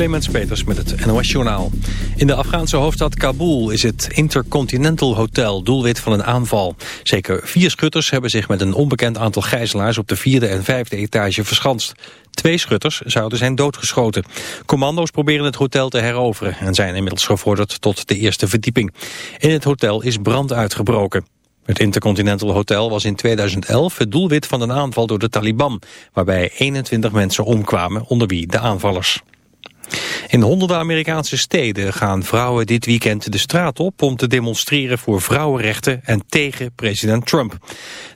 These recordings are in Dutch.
Clemens Peters met het NOS Journaal. In de Afghaanse hoofdstad Kabul is het Intercontinental Hotel doelwit van een aanval. Zeker vier schutters hebben zich met een onbekend aantal gijzelaars op de vierde en vijfde etage verschanst. Twee schutters zouden zijn doodgeschoten. Commando's proberen het hotel te heroveren en zijn inmiddels gevorderd tot de eerste verdieping. In het hotel is brand uitgebroken. Het Intercontinental Hotel was in 2011 het doelwit van een aanval door de Taliban, waarbij 21 mensen omkwamen, onder wie de aanvallers. In honderden Amerikaanse steden gaan vrouwen dit weekend de straat op om te demonstreren voor vrouwenrechten en tegen president Trump.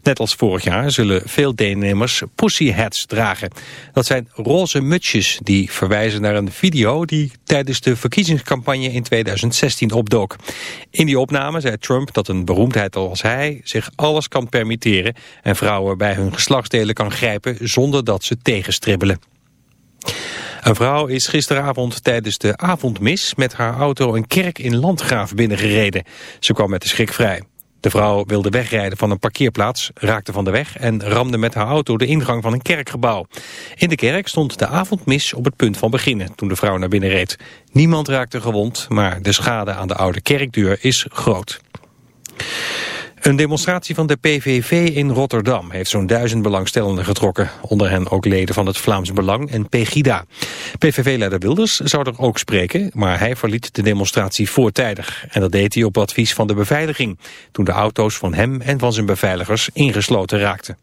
Net als vorig jaar zullen veel deelnemers pussy hats dragen. Dat zijn roze mutsjes die verwijzen naar een video die tijdens de verkiezingscampagne in 2016 opdook. In die opname zei Trump dat een beroemdheid als hij zich alles kan permitteren en vrouwen bij hun geslachtsdelen kan grijpen zonder dat ze tegenstribbelen. Een vrouw is gisteravond tijdens de avondmis met haar auto een kerk in Landgraaf binnengereden. Ze kwam met de schrik vrij. De vrouw wilde wegrijden van een parkeerplaats, raakte van de weg en ramde met haar auto de ingang van een kerkgebouw. In de kerk stond de avondmis op het punt van beginnen toen de vrouw naar binnen reed. Niemand raakte gewond, maar de schade aan de oude kerkdeur is groot. Een demonstratie van de PVV in Rotterdam heeft zo'n duizend belangstellenden getrokken. Onder hen ook leden van het Vlaams Belang en Pegida. PVV-leider Wilders zou er ook spreken, maar hij verliet de demonstratie voortijdig. En dat deed hij op advies van de beveiliging, toen de auto's van hem en van zijn beveiligers ingesloten raakten.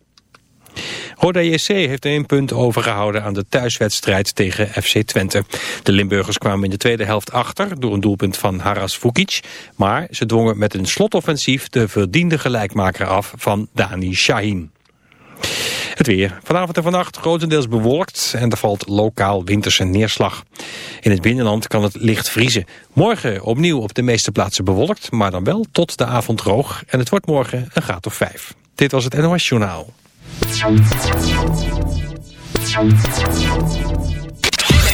Roda JC heeft één punt overgehouden aan de thuiswedstrijd tegen FC Twente. De Limburgers kwamen in de tweede helft achter door een doelpunt van Haras Vukic. Maar ze dwongen met een slotoffensief de verdiende gelijkmaker af van Dani Shahin. Het weer. Vanavond en vannacht grotendeels bewolkt en er valt lokaal winterse neerslag. In het binnenland kan het licht vriezen. Morgen opnieuw op de meeste plaatsen bewolkt, maar dan wel tot de avond droog. En het wordt morgen een graad of vijf. Dit was het NOS Journaal.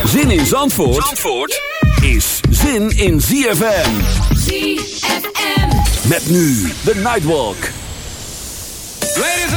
Zin in Zandvoort, Zandvoort is zin in ZFM. ZFM. Met nu de Nightwalk. Ladies.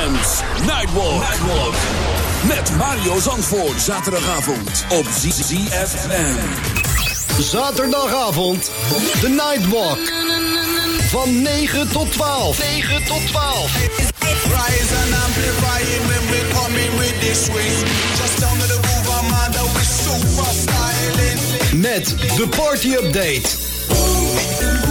Nightwalk. Nightwalk. Met Mario Zandvoort. Zaterdagavond op ZFM. Zaterdagavond. De Nightwalk. Van 9 tot 12. 9 tot 12. Rise and amplify when we coming with this swing. Just down to the groove, I'm super styling. Met de party update.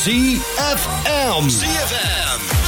ZFM. ZFM.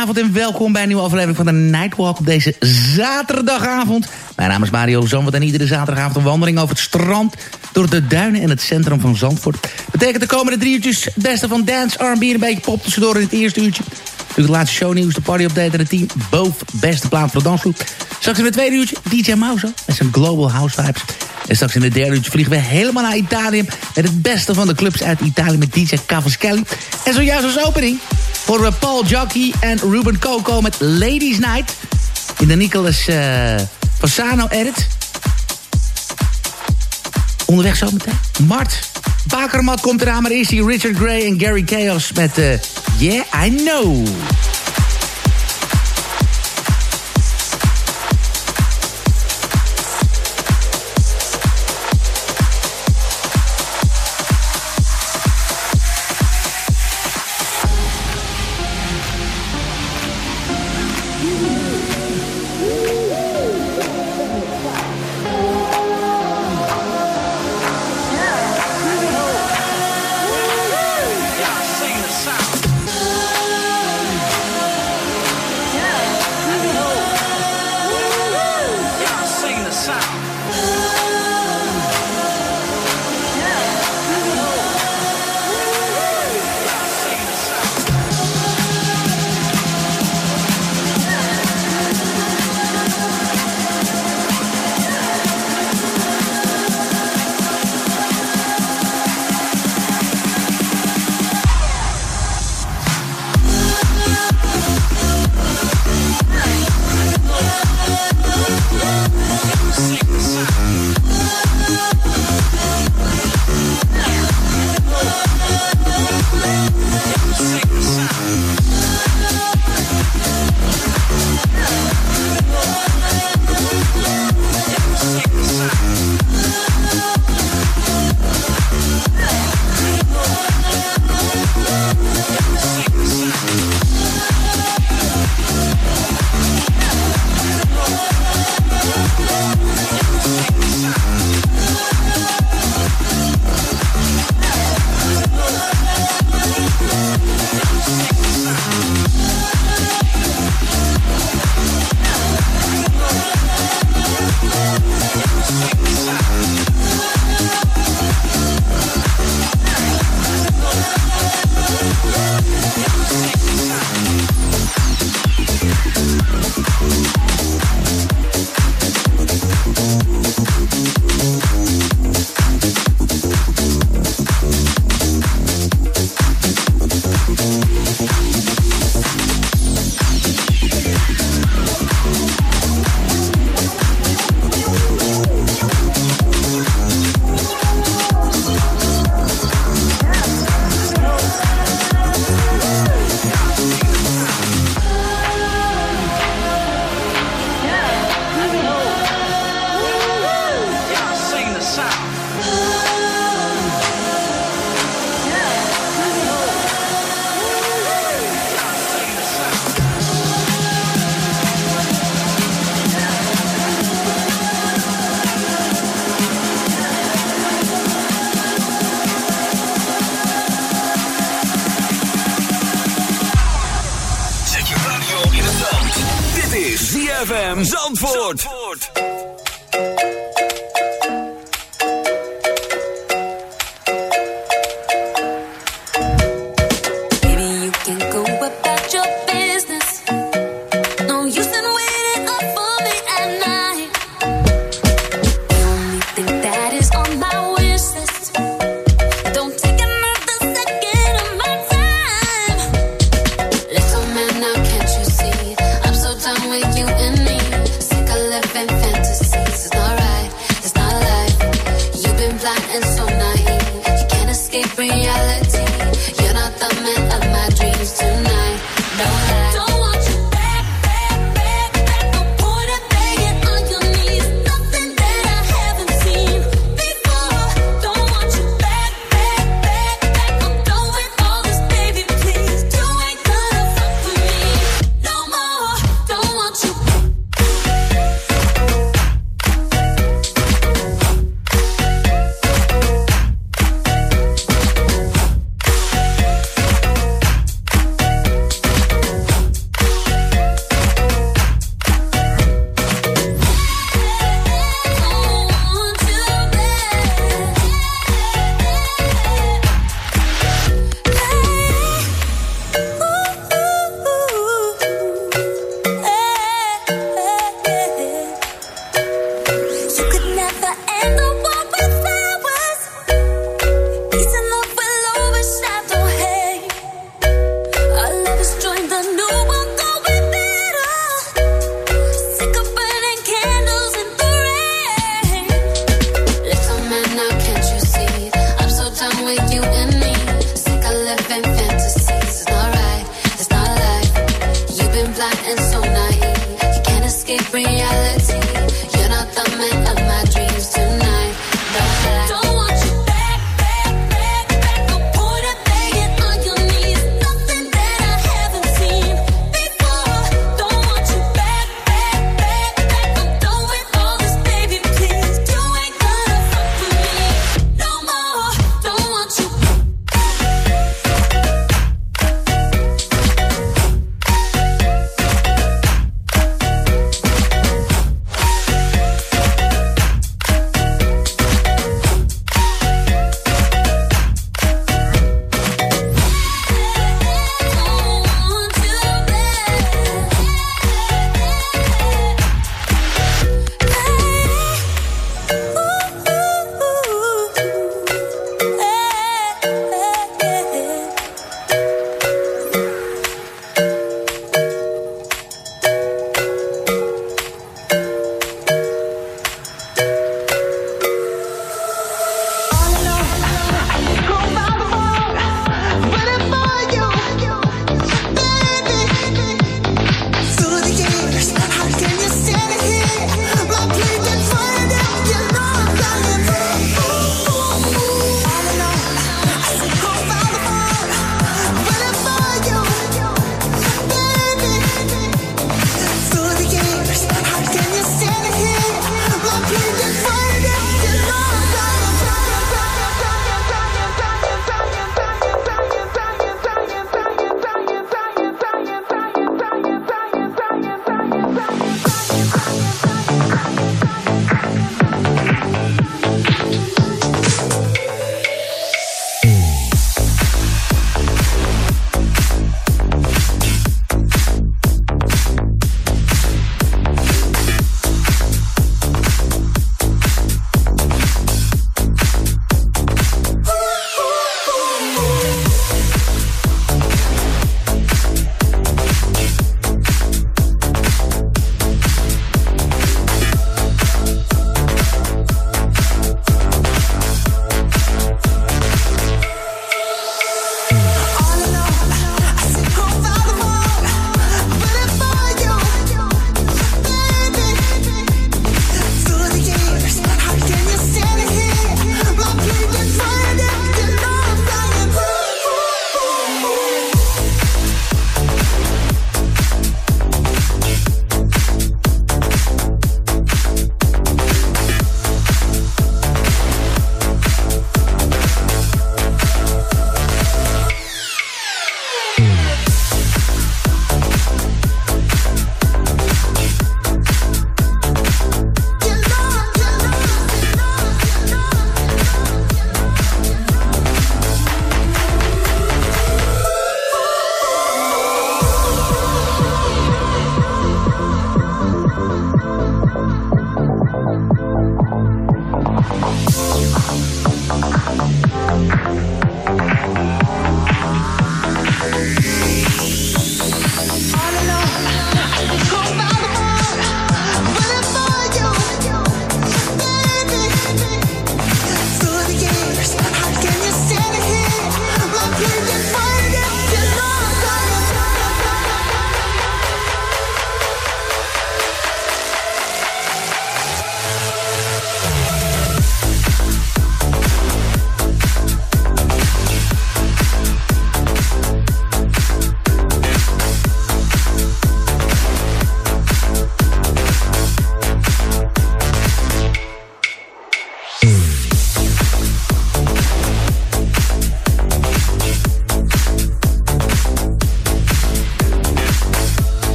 Goedenavond en welkom bij een nieuwe aflevering van de Nightwalk op deze zaterdagavond. Mijn naam is Mario Zandvoort en iedere zaterdagavond een wandeling over het strand... door de duinen en het centrum van Zandvoort. Betekent de komende drie uurtjes het beste van dance, R&B en een beetje pop tussendoor in het eerste uurtje. Natuurlijk het laatste shownieuws, de party update en het team boven beste plaat voor de dansgroep. Straks in het tweede uurtje DJ Mouse met zijn Global House Vibes. En straks in het derde uurtje vliegen we helemaal naar Italië... met het beste van de clubs uit Italië met DJ Cavaschelli. En zojuist als opening voor we Paul Jockey en Ruben Coco met Ladies Night. In de Nicolas uh, Fasano edit. Onderweg zo meteen. Mart. Bakermat komt eraan, maar eerst hier Richard Gray en Gary Chaos met uh, Yeah, I Know.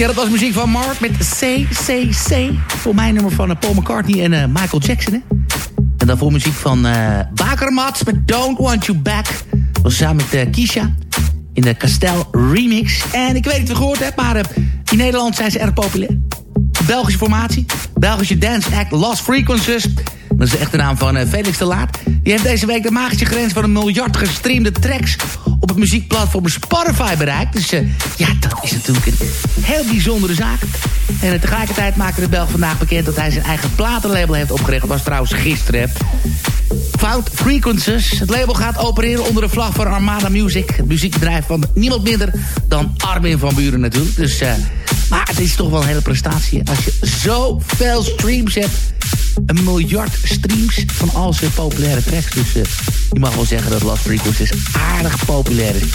Ja, dat was muziek van Mark met CCC. Voor mijn nummer van eh, Paul McCartney en uh, Michael Jackson. Hè? En dan voor muziek van uh, Bakermats met Don't Want You Back. Dat was samen met Kisha in de Castel remix. En ik weet niet of je gehoord hebt, maar in Nederland zijn ze erg populair. Belgische formatie, Belgische dance act Lost Frequencies. Dat is de echte naam van Felix de Laat. Die heeft deze week de magische grens van een miljard gestreamde tracks op het muziekplatform Spotify bereikt. Dus uh, ja, dat is natuurlijk een heel bijzondere zaak. En uh, tegelijkertijd maakte de Belg vandaag bekend dat hij zijn eigen platenlabel heeft opgericht. Dat was trouwens gisteren. Fout Frequencies. Het label gaat opereren onder de vlag van Armada Music. Het muziekbedrijf van niemand minder dan Armin van Buren natuurlijk. Dus, uh, maar het is toch wel een hele prestatie. Als je zoveel streams hebt een miljard streams van al zijn populaire tracks. Dus uh, je mag wel zeggen dat Last Frequencies aardig populair is.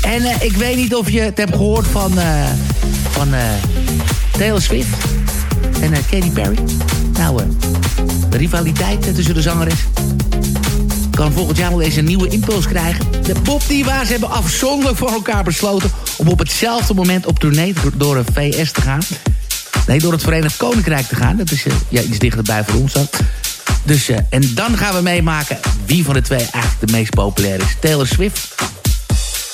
En uh, ik weet niet of je het hebt gehoord van, van Taylor Swift en Katy Perry. Nou, de rivaliteit tussen de zangeres kan volgend jaar wel eens een nieuwe impuls krijgen. De popdiva's hebben afzonderlijk voor elkaar besloten... om op hetzelfde moment op tournee door een VS te gaan. Nee, door het Verenigd Koninkrijk te gaan. Dat is ja, iets dichterbij voor ons dan. Dus, en dan gaan we meemaken wie van de twee eigenlijk de meest populair is. Taylor Swift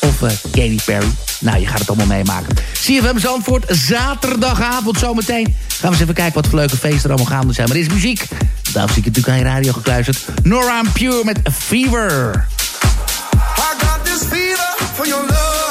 of Katy Perry. Nou, je gaat het allemaal meemaken. CFM Zandvoort, zaterdagavond zometeen. Gaan we eens even kijken wat voor leuke feesten er allemaal gaande zijn. Maar er is muziek. Daarom zie ik natuurlijk aan je radio gekluisterd. Nora Pure met Fever. I got this fever for your love.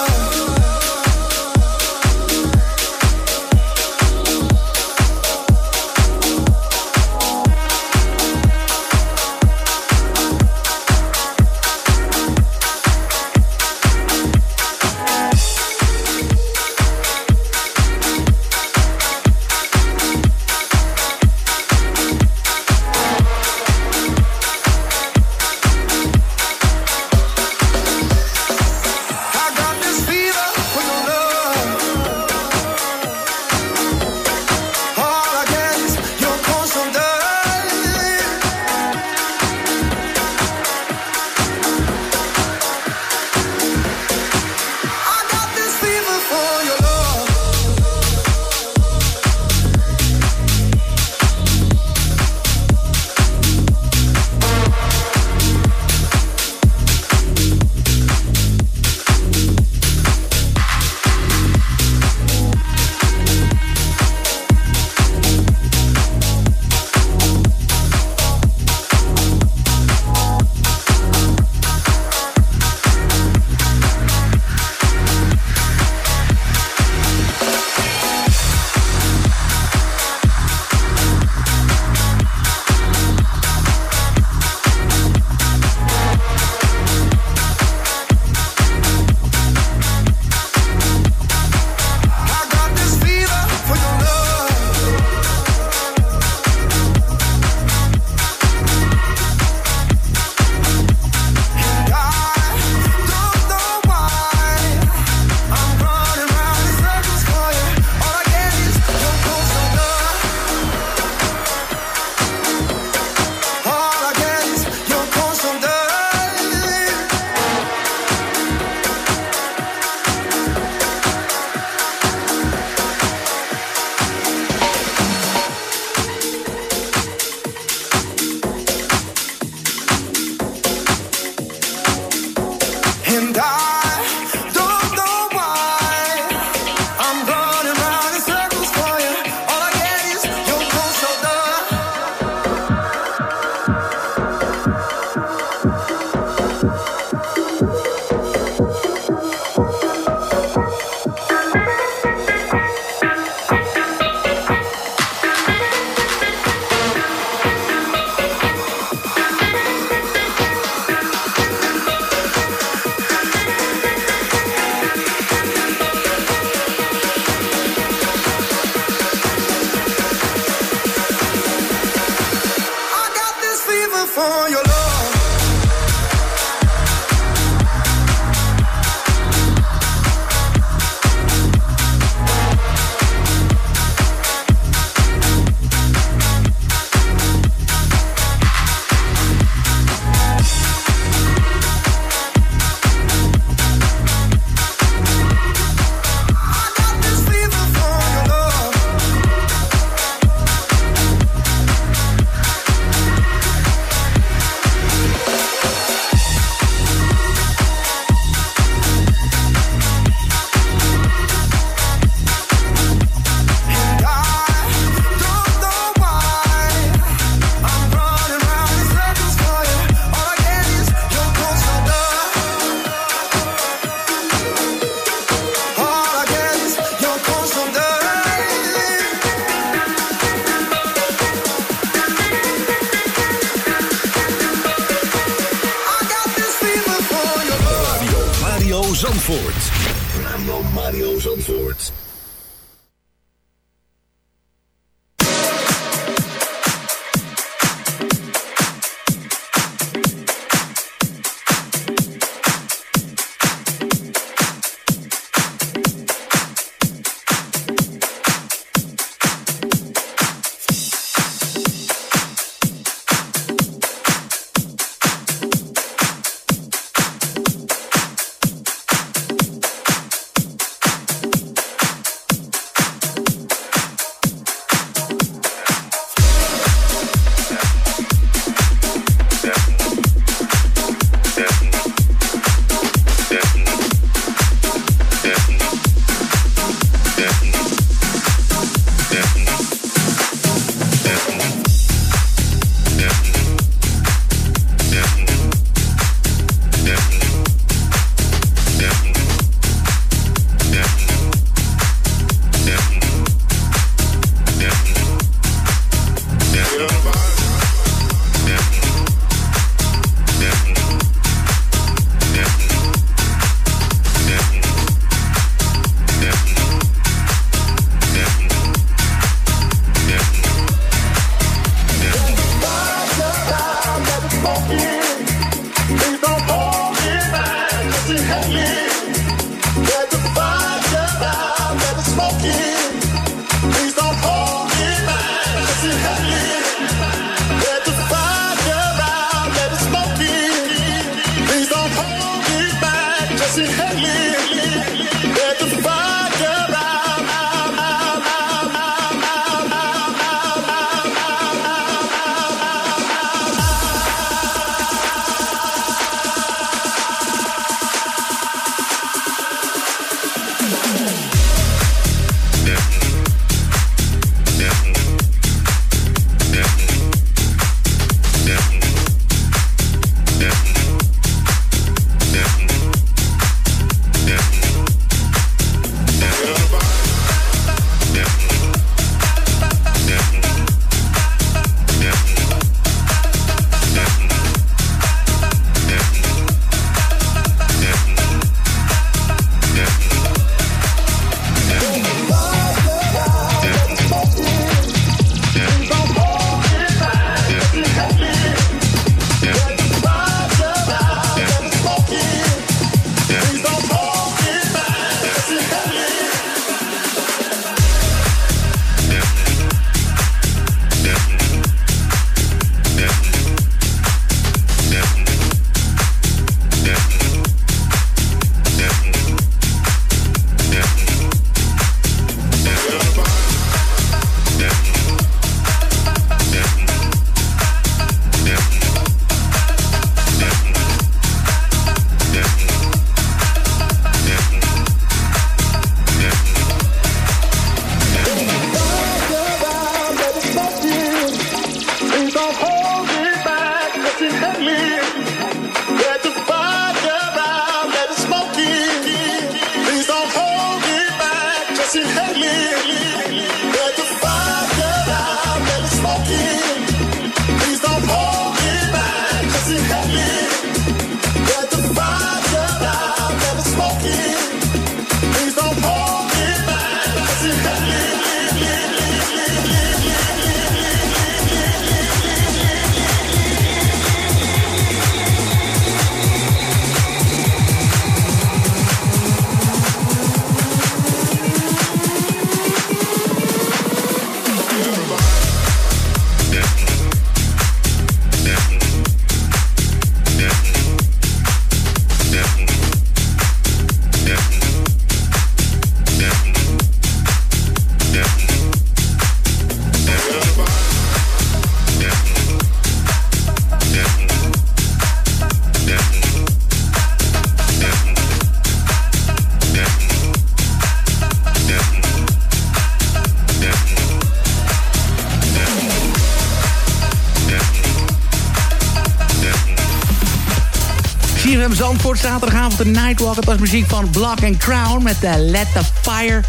Zandvoort, zaterdagavond de Nightwalk. Het was muziek van Block and Crown met uh, Let the Fire.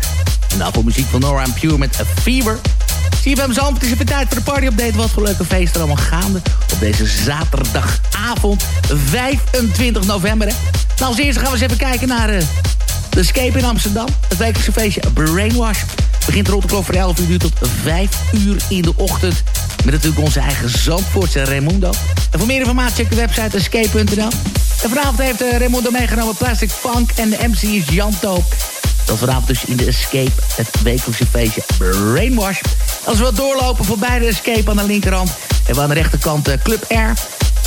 En daarvoor muziek van Nora Pure met A Fever. CFM Zandvoort is even tijd voor de party-update. Wat voor leuke feesten er allemaal gaande op deze zaterdagavond 25 november. Hè. Nou, als eerste gaan we eens even kijken naar uh, de Escape in Amsterdam. Het wekelijkse feestje Brainwash begint rond de klok van 11 uur tot 5 uur in de ochtend. Met natuurlijk onze eigen Zandvoortse Raimundo. En voor meer informatie check de website escape.nl. En vanavond heeft uh, Raimundo meegenomen Plastic Funk en de MC is Janto. Dat vanavond dus in de Escape, het wekelijkse feestje Brainwash. Als we wat doorlopen voorbij de Escape aan de linkerhand... hebben we aan de rechterkant uh, Club Air.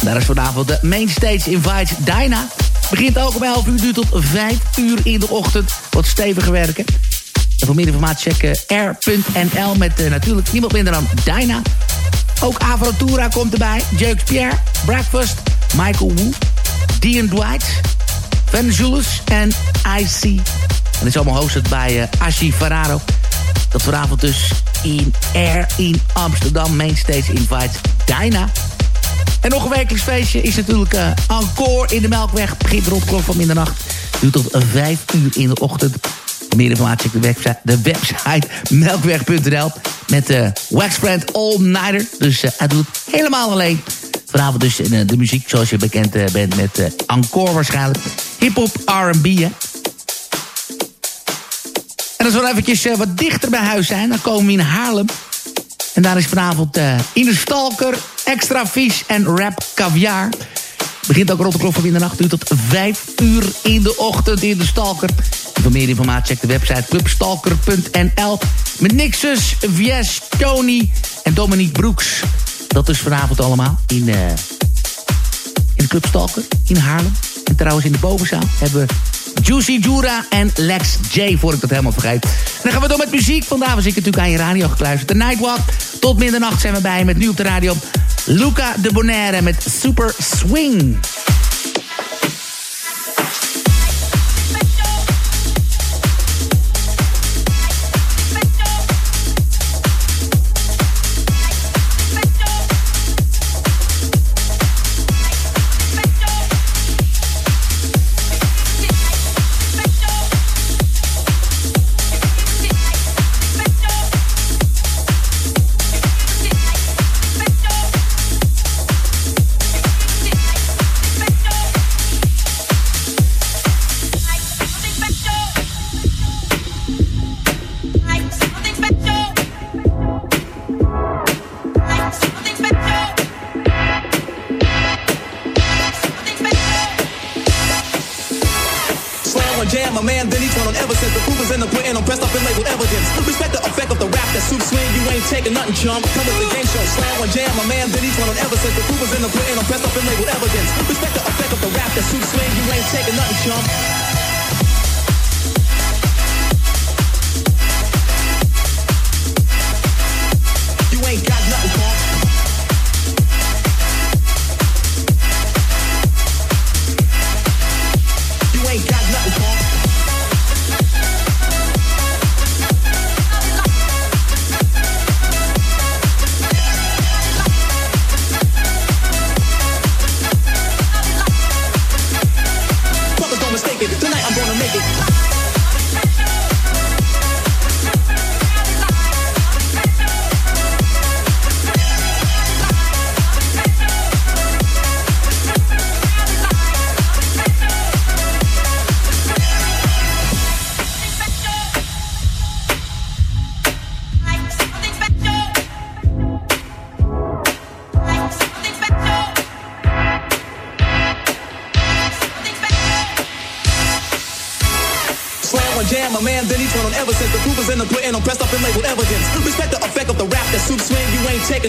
Daar is vanavond de Mainstage Invites Dyna. Begint ook om 11 uur, duurt tot 5 uur in de ochtend. Wat steviger werken. En voor meer informatie check r.nl met natuurlijk niemand minder dan Dyna. Ook Avrotura komt erbij. Jeux Pierre, Breakfast, Michael Wu, Dean Dwight, Van en IC. En dit is allemaal hosted bij uh, Ashi Ferraro. Dat vanavond dus in Air in Amsterdam. Mainstage Invites Dyna. En nog een wekelijks feestje is natuurlijk uh, Encore in de Melkweg. Begint rond klok van middernacht. Duurt tot 5 uur in de ochtend. Meer informatie op de website, de website melkweg.nl met de uh, Waxbrand All Nighter. Dus uh, hij doet helemaal alleen. Vanavond dus uh, de muziek zoals je bekend uh, bent met uh, Encore waarschijnlijk. Hip-hop, R&B. En als we eventjes wat dichter bij huis zijn, dan komen we in Haarlem. En daar is vanavond in de Stalker, Extra Fish en Rap Caviar. Begint ook rond de klok van middernacht uur tot 5 uur in de ochtend in de Stalker. Voor meer informatie check de website clubstalker.nl. Met Nixus, Vies, Tony en Dominique Broeks. Dat is vanavond allemaal in, uh, in Club Stalker in Haarlem. En trouwens in de bovenzaal hebben we Juicy Jura en Lex J, voor ik dat helemaal vergeet. Dan gaan we door met muziek. Vandaag was ik natuurlijk aan je radio gekluisterd. De Nightwalk. Tot middernacht zijn we bij met nu op de radio... Luca de Bonaire met Super Swing.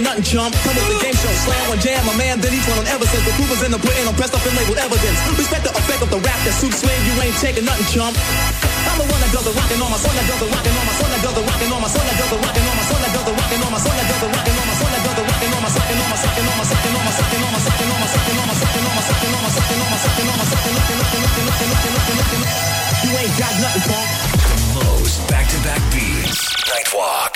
Nothing, chump. Come with the game show, slam one jam, a man. Then each one on ever since the proof is in the pudding, I'm pressed up and labeled evidence. Respect the effect of the rap that suits swing, you ain't taking nothing, chump. I'm the one that does the rockin' on my son, that does the rockin' on my son, that does the rockin' on my son, that does the rockin' on my son, that does the rockin' on my son, that does the rockin' on my son, that does the rockin' on my sockin' on my sockin' on my sockin' on my sockin' on my sockin' on my sockin' on my sockin' on my sockin' on my sockin' on my sockin' on my sockin' looking, looking, looking, looking, looking, looking, looking. You ain't got nothing, punk. Walk.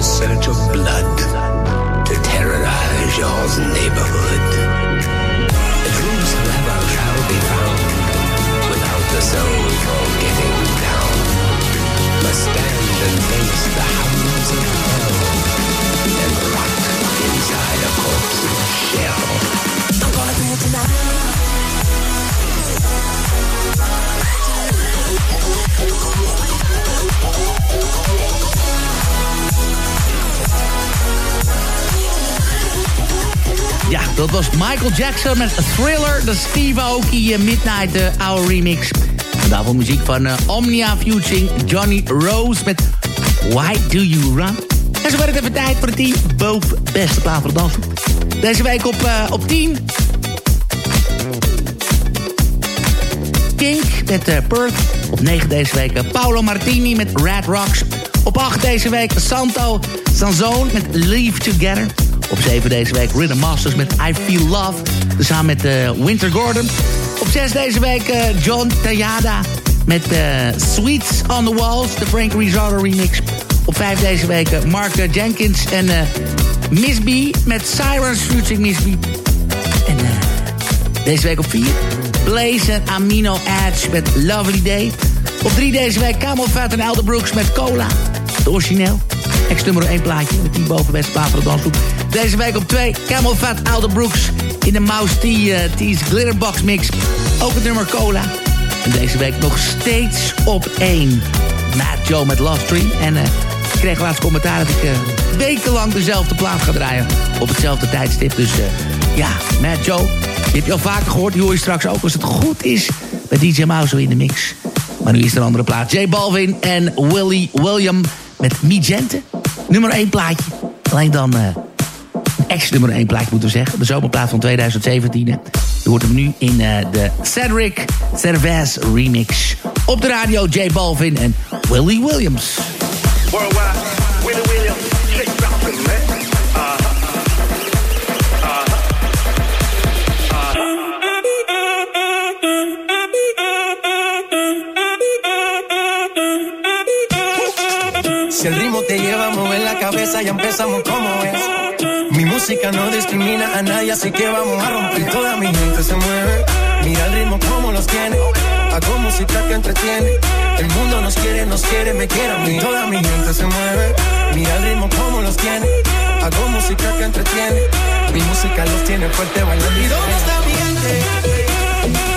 Central Ja, dat was Michael Jackson met Thriller, de Steve Aoki eh, Midnight eh, Hour remix. Daarvoor muziek van eh, Omnia featuring Johnny Rose met Why Do You Run? En zo werd het even tijd voor de team boven beste plaat de dansen. Deze week op, eh, op 10. Kink met eh, Perth. Op 9 deze week eh, Paolo Martini met Red Rocks. Op 8 deze week Santo Sanzone met Leave Together. Op 7 deze week Rhythm Masters met I Feel Love. Samen met eh, Winter Gordon. Op 6 deze week eh, John Tayada met eh, Sweets on the Walls. De Frank Rizzardo remix. Op 5 deze week Mark Jenkins en Miss B met Sirens featuring Miss B. En deze week op 4 Blaze en Amino Edge met Lovely Day. Op 3 deze week Camel Fat en Elder Brooks met Cola. Het origineel. Ex nummer 1 plaatje. De 10 boven beste plaat van de. Deze week op 2 Camel Fat Elder Brooks. In de Mouse T, eh, T's Glitterbox mix. Ook het nummer Cola. En deze week nog steeds op 1. Matt Joe met Love Stream. En eh, ik kreeg laatst commentaar dat ik eh, wekenlang dezelfde plaat ga draaien. Op hetzelfde tijdstip. Dus ja, Matt Joe. Die heb je al vaker gehoord. Die hoor je straks ook als het goed is. Bij DJ Mouse in de mix. Maar nu is er een andere plaat. J Balvin en Willie William met Migente. Nummer 1 plaatje. Alleen dan extra nummer 1 plaatje moeten we zeggen. De zomerplaat van 2017. hè. Je hoort hem nu in eh, de Cedric Cervez remix. Op de radio J Balvin en Willie Williams. Worldwide, Willie Williams, man. Uh-huh. Si el ritmo te lleva a la cabeza, ya empezamos como es. Música no discrimina a nadie, así que vamos a romper. Toda mi gente se mueve. Mira el ritmo como los tiene. Hago música que entretiene. El mundo nos quiere, nos quiere, me quiere a mí. Toda mi gente se mueve. Mira el ritmo como los tiene. Hago música que entretiene. Mi música los tiene fuerte bailando. ¿Y dónde está mi gente?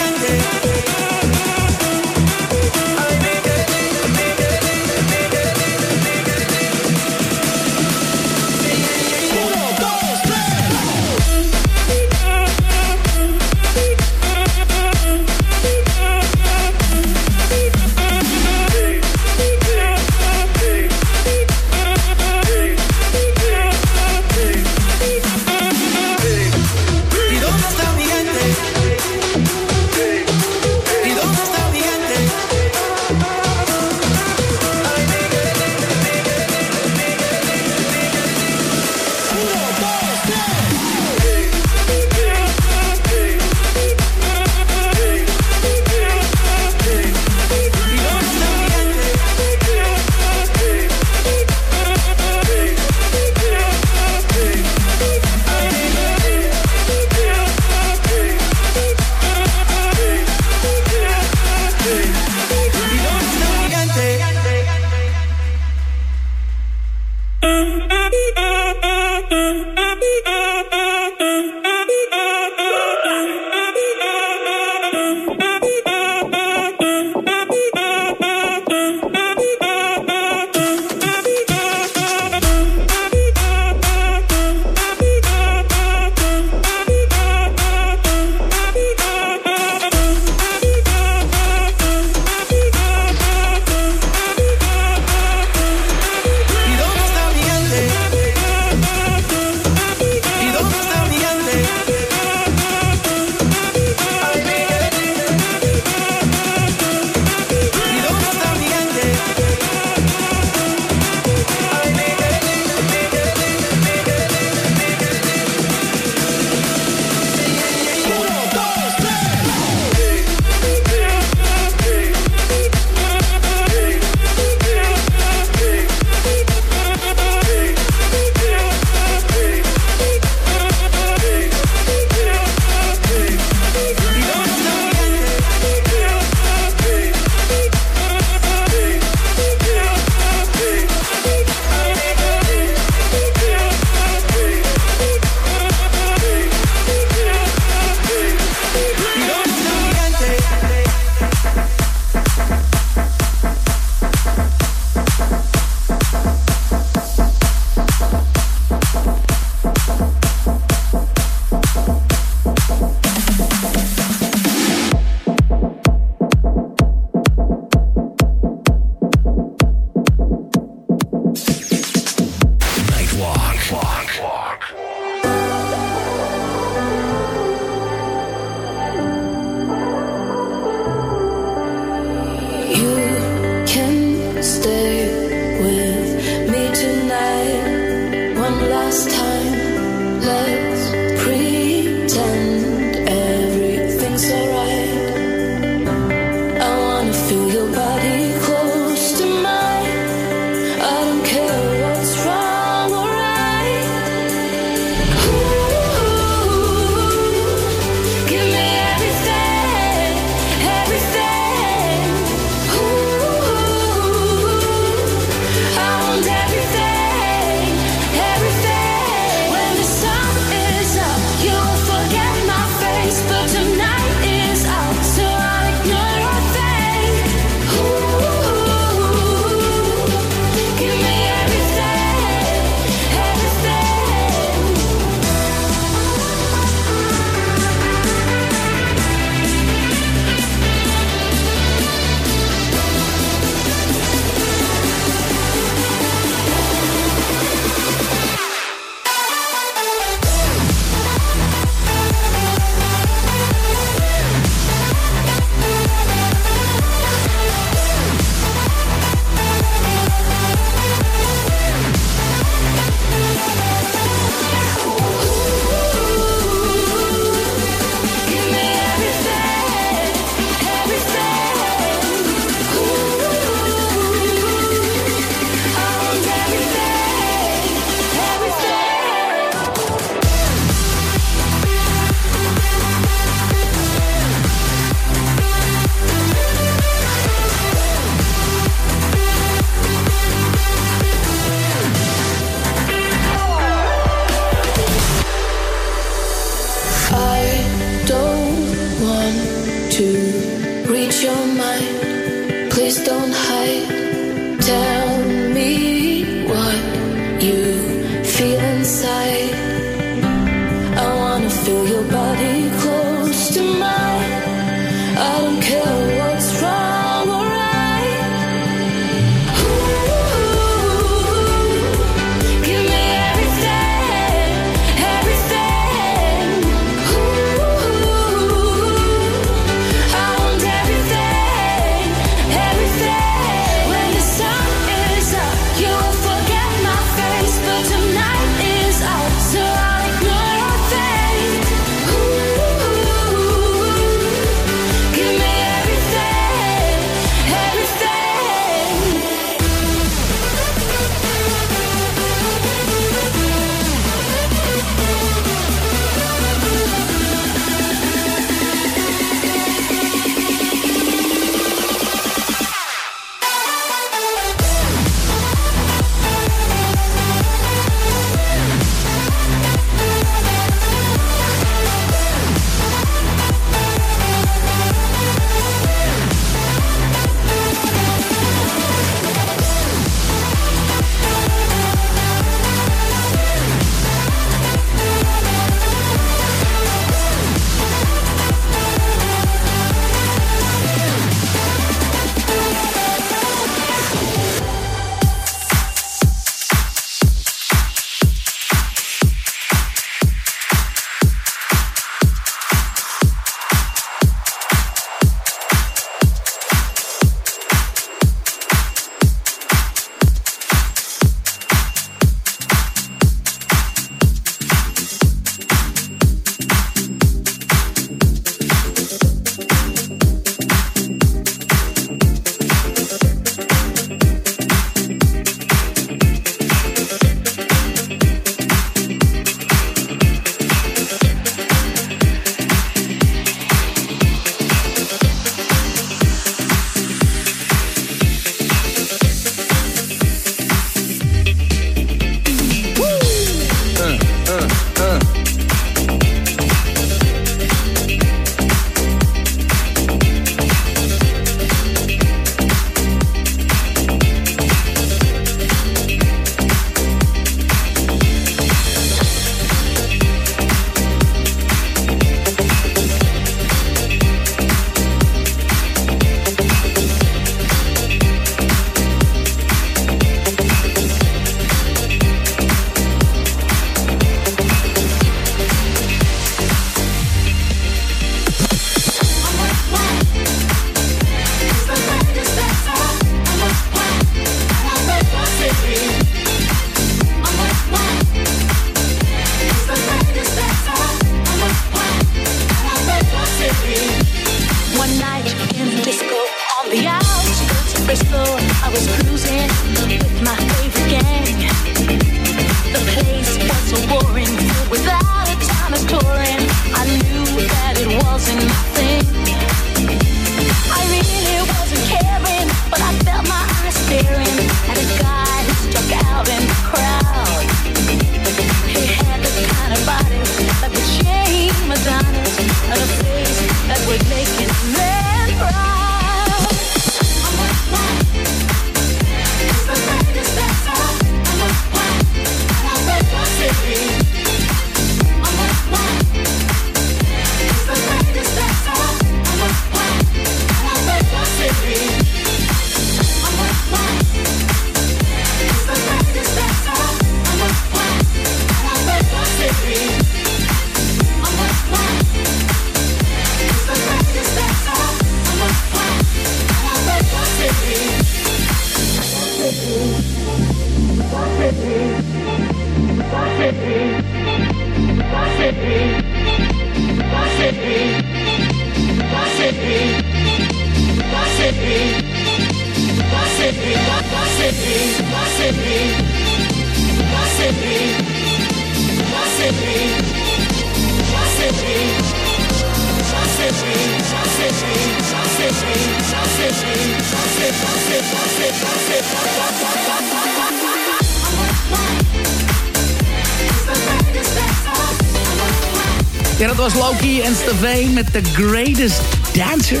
Staveen met The Greatest Dancer.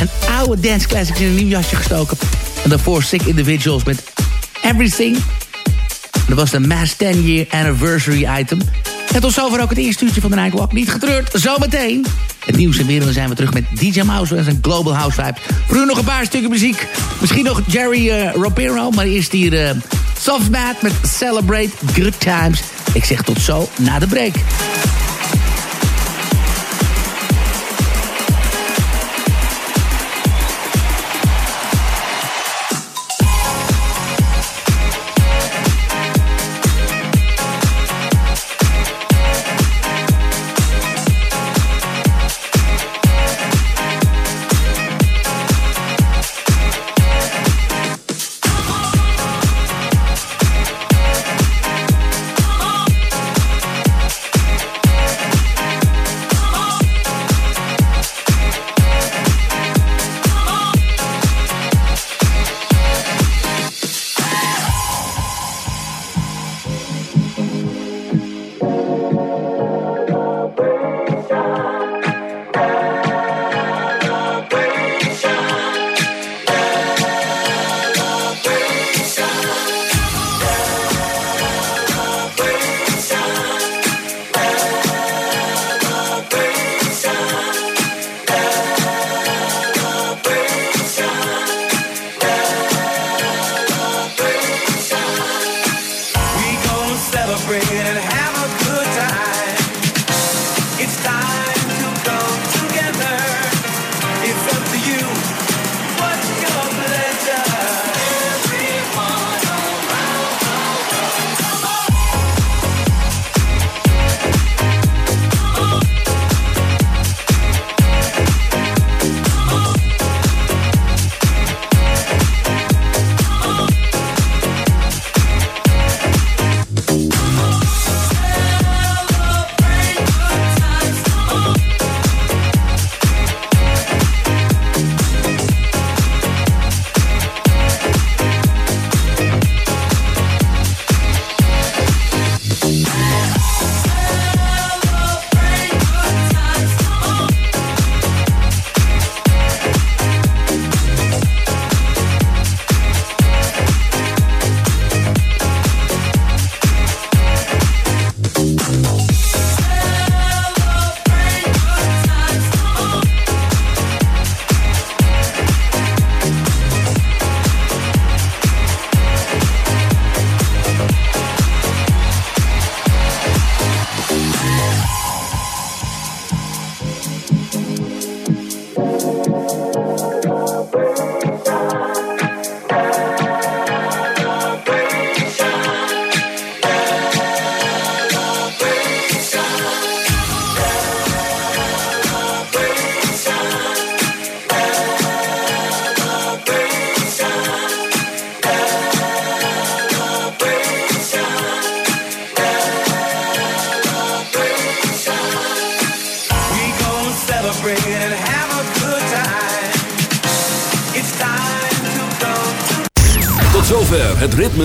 een oude dance classic in een nieuw jasje gestoken. En daarvoor Sick Individuals met Everything. Dat was de Mass 10 Year Anniversary item. En tot zover ook het eerste uurtje van de Nightwalk. Niet getreurd, zometeen. Het nieuws en weer, dan zijn we terug met DJ Mouse en zijn Global House Vibe. Voor u nog een paar stukken muziek. Misschien nog Jerry uh, Romero, maar eerst hier uh, Softmat met Celebrate Good Times. Ik zeg tot zo na de break.